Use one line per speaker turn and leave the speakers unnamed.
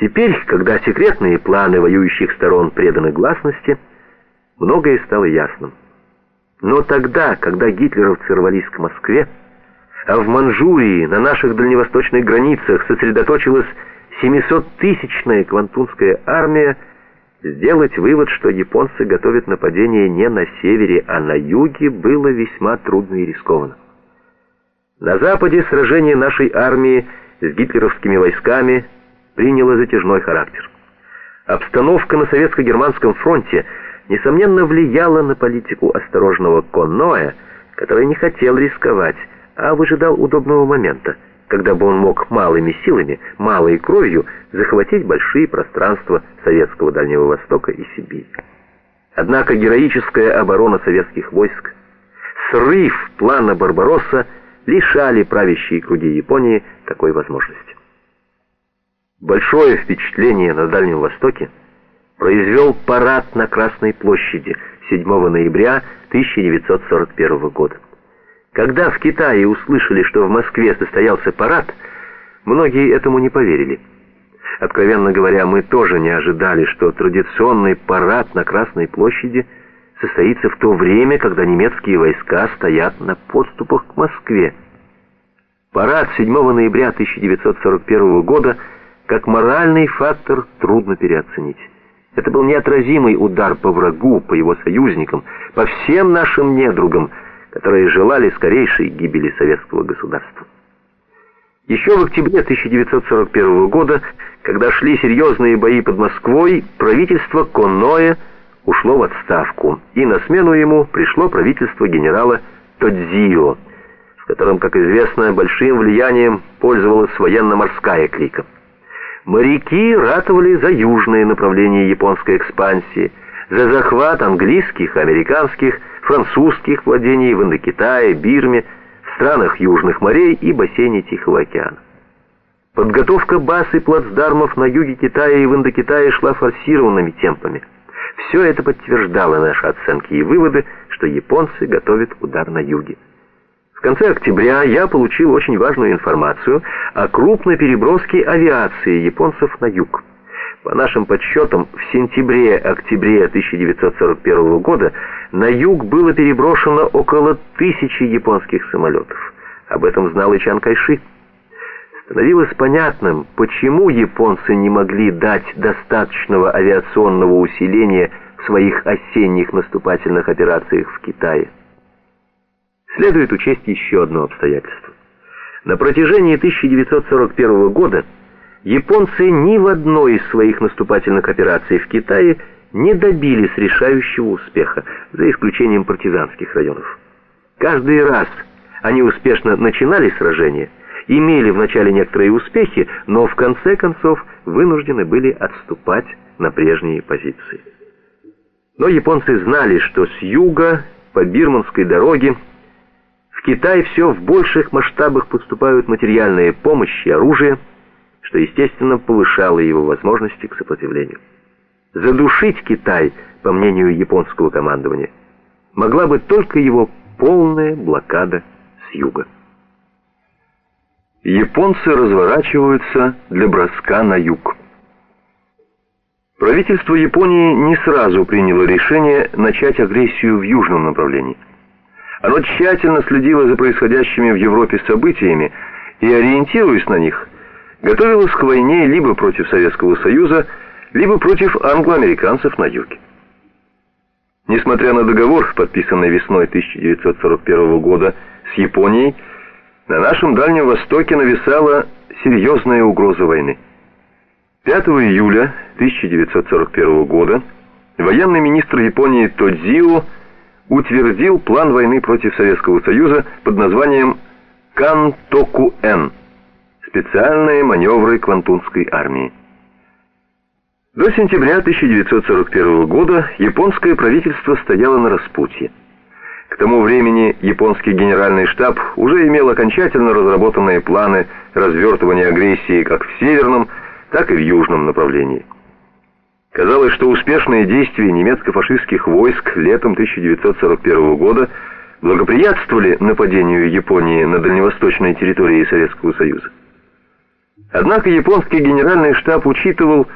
Теперь, когда секретные планы воюющих сторон преданы гласности, многое стало ясным. Но тогда, когда гитлеровцы рвались к Москве, а в Манчжурии, на наших дальневосточных границах, сосредоточилась 700-тысячная Квантунская армия, сделать вывод, что японцы готовят нападение не на севере, а на юге, было весьма трудно и рискованно. На западе сражение нашей армии с гитлеровскими войсками приняло затяжной характер. Обстановка на советско-германском фронте несомненно влияла на политику осторожного Конноя, который не хотел рисковать, а выжидал удобного момента, когда бы он мог малыми силами, малой кровью захватить большие пространства советского Дальнего Востока и Сибири. Однако героическая оборона советских войск, срыв плана Барбаросса лишали правящие круги Японии такой возможности. Большое впечатление на Дальнем Востоке произвел парад на Красной площади 7 ноября 1941 года. Когда в Китае услышали, что в Москве состоялся парад, многие этому не поверили. Откровенно говоря, мы тоже не ожидали, что традиционный парад на Красной площади состоится в то время, когда немецкие войска стоят на подступах к Москве. Парад 7 ноября 1941 года – как моральный фактор трудно переоценить. Это был неотразимый удар по врагу, по его союзникам, по всем нашим недругам, которые желали скорейшей гибели советского государства. Еще в октябре 1941 года, когда шли серьезные бои под Москвой, правительство Конноя ушло в отставку, и на смену ему пришло правительство генерала Тодзио, в котором, как известно, большим влиянием пользовалась военно-морская клика. Моряки ратовали за южное направление японской экспансии, за захват английских, американских, французских владений в Индокитае, Бирме, в странах южных морей и бассейне Тихого океана. Подготовка баз и плацдармов на юге Китая и в Индокитае шла форсированными темпами. Все это подтверждало наши оценки и выводы, что японцы готовят удар на юге. В конце октября я получил очень важную информацию о крупной переброске авиации японцев на юг. По нашим подсчетам, в сентябре-октябре 1941 года на юг было переброшено около тысячи японских самолетов. Об этом знал и Чан Кайши. Становилось понятным, почему японцы не могли дать достаточного авиационного усиления в своих осенних наступательных операциях в Китае. Следует учесть еще одно обстоятельство. На протяжении 1941 года японцы ни в одной из своих наступательных операций в Китае не добились решающего успеха, за исключением партизанских районов. Каждый раз они успешно начинали сражение, имели вначале некоторые успехи, но в конце концов вынуждены были отступать на прежние позиции. Но японцы знали, что с юга по Бирманской дороге Китай все в больших масштабах поступают материальные помощи оружие, что, естественно, повышало его возможности к сопротивлению. Задушить Китай, по мнению японского командования, могла бы только его полная блокада с юга. Японцы разворачиваются для броска на юг. Правительство Японии не сразу приняло решение начать агрессию в южном направлении. Оно тщательно следило за происходящими в Европе событиями и, ориентируясь на них, готовилось к войне либо против Советского Союза, либо против англоамериканцев на юге. Несмотря на договор, подписанный весной 1941 года с Японией, на нашем Дальнем Востоке нависала серьезная угроза войны. 5 июля 1941 года военный министр Японии Тодзио утвердил план войны против Советского Союза под названием Кантоку-Н – специальные маневры Квантунской армии. До сентября 1941 года японское правительство стояло на распутье. К тому времени японский генеральный штаб уже имел окончательно разработанные планы развертывания агрессии как в северном, так и в южном направлении. Казалось, что успешные действия немецко-фашистских войск летом 1941 года благоприятствовали нападению Японии на дальневосточной территории Советского Союза. Однако японский генеральный штаб учитывал,